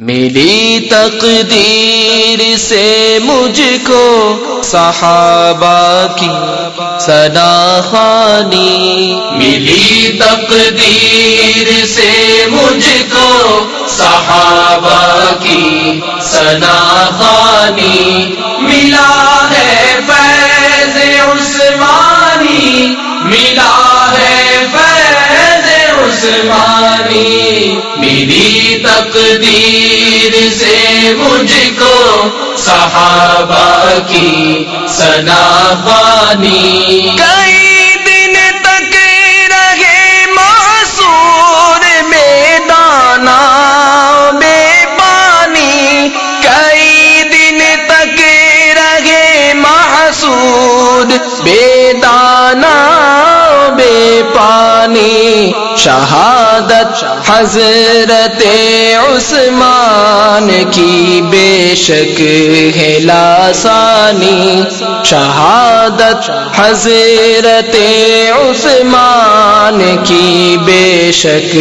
ملی تقدیر سے مجھ کو صحابہ کی سنا خانی ملی تقدیر سے مجھ کو صحابہ مجھ کو صحابہ کی سنا بانی حضرت عثمان کی بے شک ہے لاسانی شہادت حضرت عثمان کی بے شک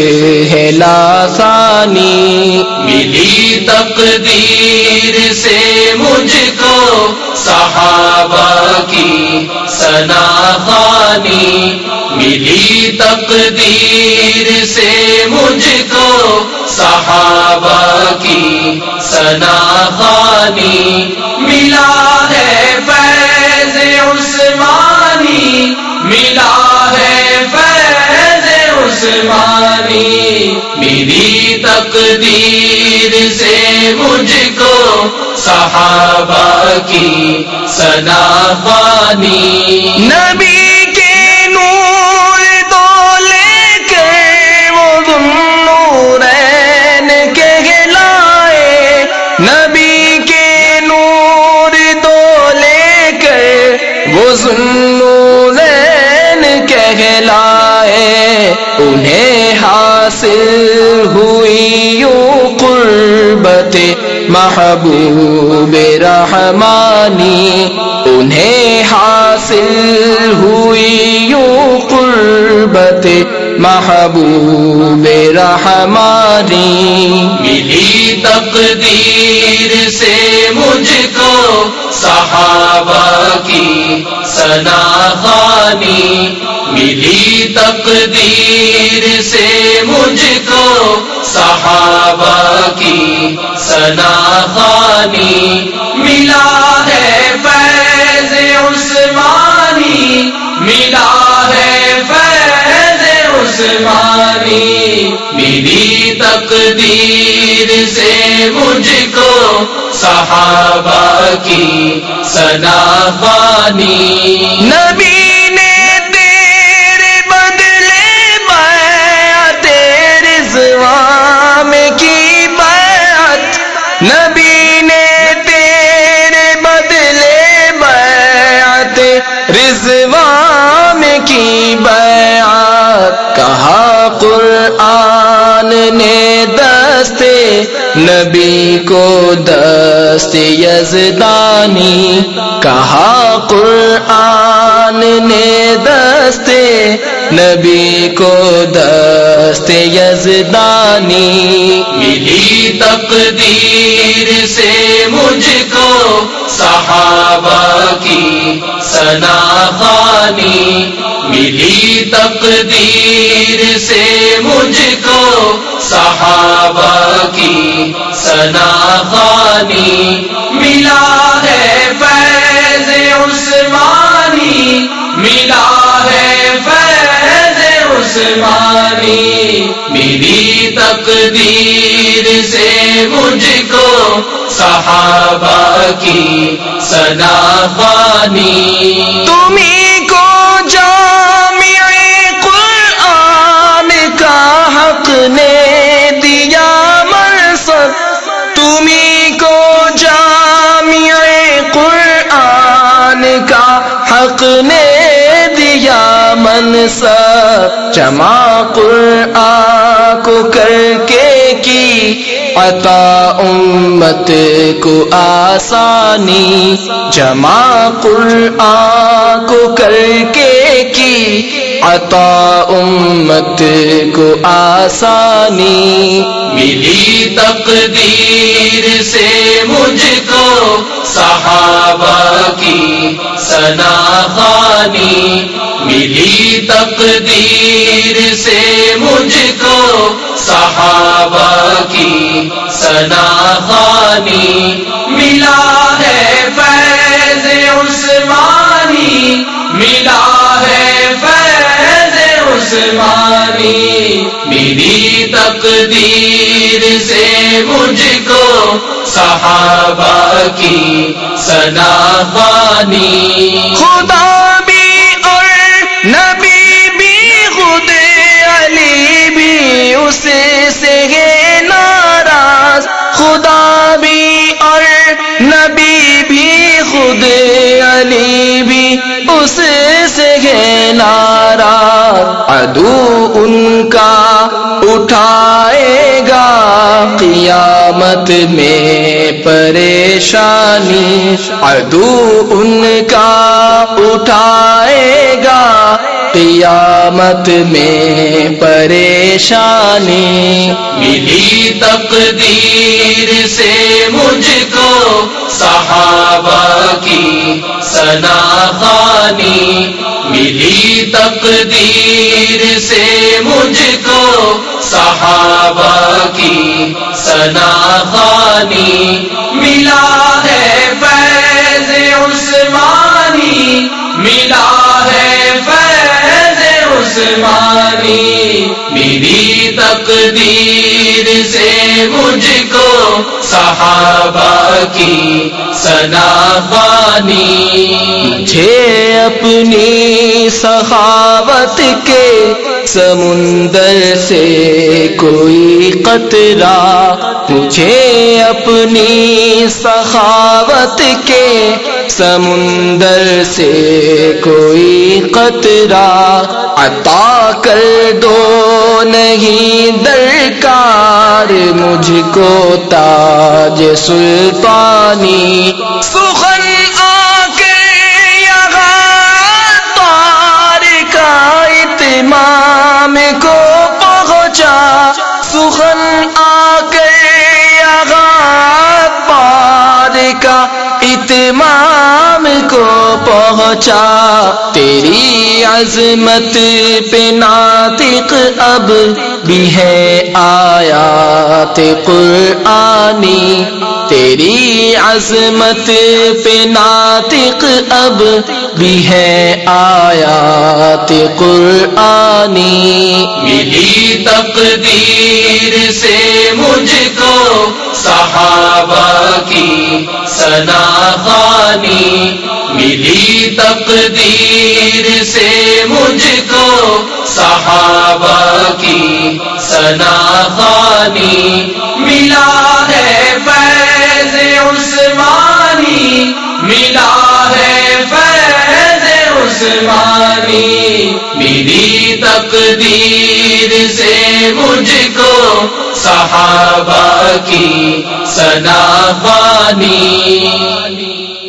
ہے لاسانی ملی تقدیر سے مجھ کو صحابہ کی سنا خانی ملی تقدیر کی سنا خانی نبی کے نور دو لے کے وہ نورین کہلائے نبی کے نور دو لے کر وہ نورین کہلائے انہیں حاصل ہوئی یوں محبوب رحمانی، انہیں حاصل ہوئی یوں قربت محبوب رحمانی۔ ملی تقدیر سے مجھ کو صحابہ کی سنا خانی ملی تقدیر سے میری تقدیر سے مجھ کو صحابہ کی سنا خانی نبی نے تیرے بدلے میں تیرے رضوان نے دستے نبی کو دست یزدانی کہا قرآن نے دستے نبی کو دست یزدانی ملی تقدیر سے مجھ کو صحابہ کی سنا خانی ملی تقدیر سے مجھ کو صحابہ کی سنا خانی ملا ہے فیض عثمانی، ملا ہے فیض عثمانی۔ میری تقدیر سے مجھ کو صحابہ کی سنا خانی تمہیں حق نے دیا منصب، جمع قرآن کو کر کے کی۔ عطا امت کو آسانی، جمع قرآن کو کر کے کی۔ عطا امت کو آسانی، ملی تقدیر سے مجھ کو صحابہ کی سنا خانی ملی تقدیر سے مجھ کو صحابہ کی سنا خانی ملا ہے فیض عثمانی، ملا ہے فیض عثمانی۔ میری تقدیر سے مجھ کو صحابہ کی سنا خانی خدا ناراض ادو ان کا اٹھائے گا قیامت میں پریشانی۔ ادو ان کا اٹھائے گا قیامت میں پریشانی۔ ملی تقدیر سے مجھ کو صحابہ کی سنا خانی ملی تقدیر سے مجھ کو صحابہ کی سنا خانی ملا ہے فیض عثمانی، ملا ہے فیض عثمانی، میری تقدیر صحابہ کی سنا مجھے اپنی سخاوت کے سمندر سے کوئی قطرہ، مجھے اپنی سخاوت کے سمندر سے کوئی قطرہ۔ عطا کر دو، نہیں درکار مجھ کو تاج سلطانی سخن آ کے یہاں تار کا اتمام کو پہنچا۔ سخن آ کے یہاں پار کا اتمام کو پہنچا۔ تیری عظمت پہ ناطق اب بھی ہے آیات قرآنی، تیری عظمت پہ ناطق اب بھی ہے آیات قرآنی۔ ملی تقدیر سے مجھ کو صحابہ کی سنا خانی ملی تقدیر سے عثمانی میری تقدیر سے مجھ کو صحابہ کی سنا بانی۔